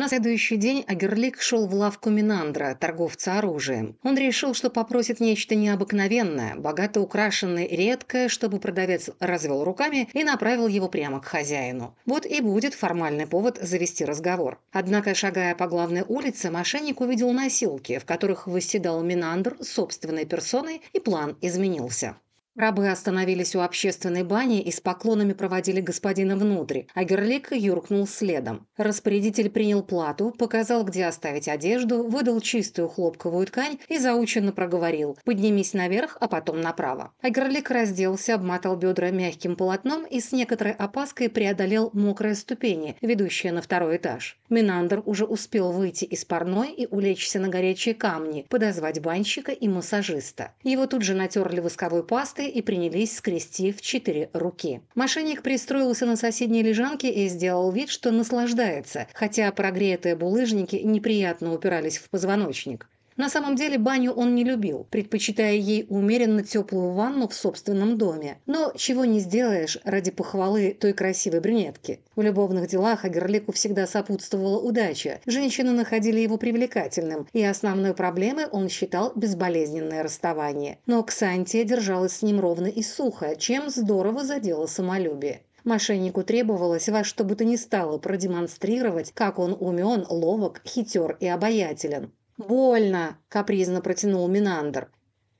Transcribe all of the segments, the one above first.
На следующий день Агерлик шел в лавку Минандра, торговца оружием. Он решил, что попросит нечто необыкновенное, богато украшенное, редкое, чтобы продавец развел руками и направил его прямо к хозяину. Вот и будет формальный повод завести разговор. Однако, шагая по главной улице, мошенник увидел носилки, в которых восседал Минандр собственной персоной, и план изменился. Рабы остановились у общественной бани и с поклонами проводили господина внутрь, а Герлик юркнул следом. Распорядитель принял плату, показал, где оставить одежду, выдал чистую хлопковую ткань и заученно проговорил «поднимись наверх, а потом направо». А Герлик разделся, обмотал бедра мягким полотном и с некоторой опаской преодолел мокрые ступени, ведущие на второй этаж. Минандр уже успел выйти из парной и улечься на горячие камни, подозвать банщика и массажиста. Его тут же натерли восковой пастой, и принялись скрести в четыре руки. Мошенник пристроился на соседней лежанке и сделал вид, что наслаждается, хотя прогретые булыжники неприятно упирались в позвоночник. На самом деле баню он не любил, предпочитая ей умеренно теплую ванну в собственном доме. Но чего не сделаешь ради похвалы той красивой брюнетки. В любовных делах Агерлику всегда сопутствовала удача. Женщины находили его привлекательным, и основной проблемой он считал безболезненное расставание. Но Ксантия держалась с ним ровно и сухо, чем здорово задело самолюбие. Мошеннику требовалось во что бы то ни стало продемонстрировать, как он умен, ловок, хитер и обаятелен. «Больно!» – капризно протянул Минандр.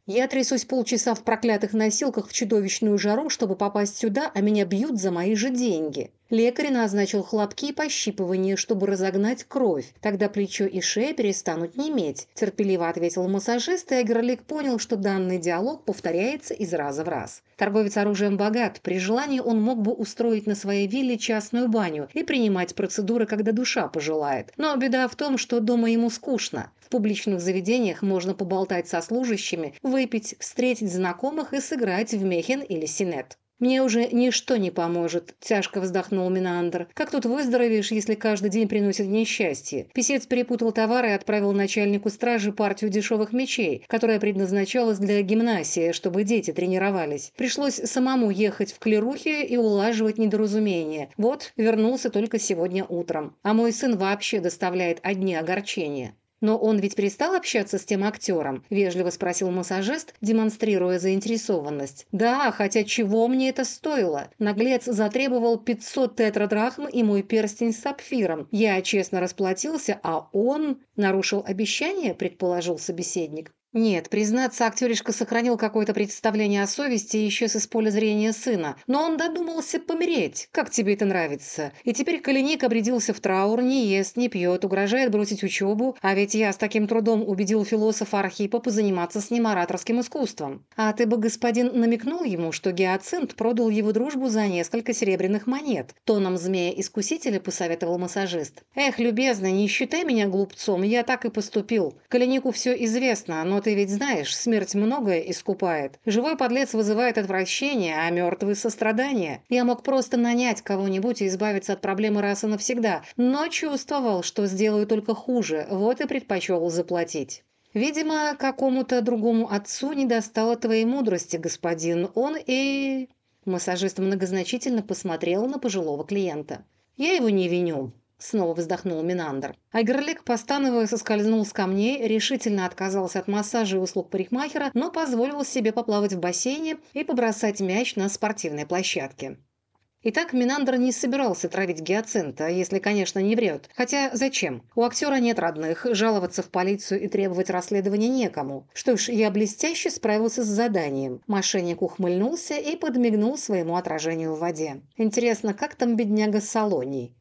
«Я трясусь полчаса в проклятых носилках в чудовищную жару, чтобы попасть сюда, а меня бьют за мои же деньги». Лекарь назначил хлопки и пощипывание, чтобы разогнать кровь. Тогда плечо и шея перестанут неметь. Терпеливо ответил массажист, и Агерлик понял, что данный диалог повторяется из раза в раз. Торговец оружием богат. При желании он мог бы устроить на своей вилле частную баню и принимать процедуры, когда душа пожелает. Но беда в том, что дома ему скучно. В публичных заведениях можно поболтать со служащими, выпить, встретить знакомых и сыграть в мехен или синет. «Мне уже ничто не поможет», – тяжко вздохнул Минандр. «Как тут выздоровеешь, если каждый день приносит несчастье?» Песец перепутал товары и отправил начальнику стражи партию дешевых мечей, которая предназначалась для гимнасии, чтобы дети тренировались. Пришлось самому ехать в Клерухе и улаживать недоразумения. Вот, вернулся только сегодня утром. А мой сын вообще доставляет одни огорчения. «Но он ведь перестал общаться с тем актером?» – вежливо спросил массажист, демонстрируя заинтересованность. «Да, хотя чего мне это стоило? Наглец затребовал 500 тетрадрахм и мой перстень с сапфиром. Я честно расплатился, а он...» «Нарушил обещание?» – предположил собеседник. Нет, признаться, актеришка сохранил какое-то представление о совести еще с из поля зрения сына. Но он додумался помереть. Как тебе это нравится? И теперь Калиник обрядился в траур, не ест, не пьет, угрожает бросить учебу. А ведь я с таким трудом убедил философа Архипа позаниматься с ним ораторским искусством. А ты бы, господин, намекнул ему, что Геоцинт продал его дружбу за несколько серебряных монет. Тоном змея-искусителя посоветовал массажист. Эх, любезный, не считай меня глупцом, я так и поступил. Калинику все известно, но ты ведь знаешь, смерть многое искупает. Живой подлец вызывает отвращение, а мертвый – сострадание. Я мог просто нанять кого-нибудь и избавиться от проблемы раз и навсегда, но чувствовал, что сделаю только хуже, вот и предпочел заплатить. Видимо, какому-то другому отцу не достало твоей мудрости, господин. Он и... Массажист многозначительно посмотрел на пожилого клиента. Я его не виню. Снова вздохнул Минандр. Айгерлик, постановая, соскользнул с камней, решительно отказался от массажа и услуг парикмахера, но позволил себе поплавать в бассейне и побросать мяч на спортивной площадке. Итак, Минандр не собирался травить гиацинта, если, конечно, не врет. Хотя зачем? У актера нет родных, жаловаться в полицию и требовать расследования некому. Что ж, я блестяще справился с заданием. Мошенник ухмыльнулся и подмигнул своему отражению в воде. Интересно, как там бедняга Салоний?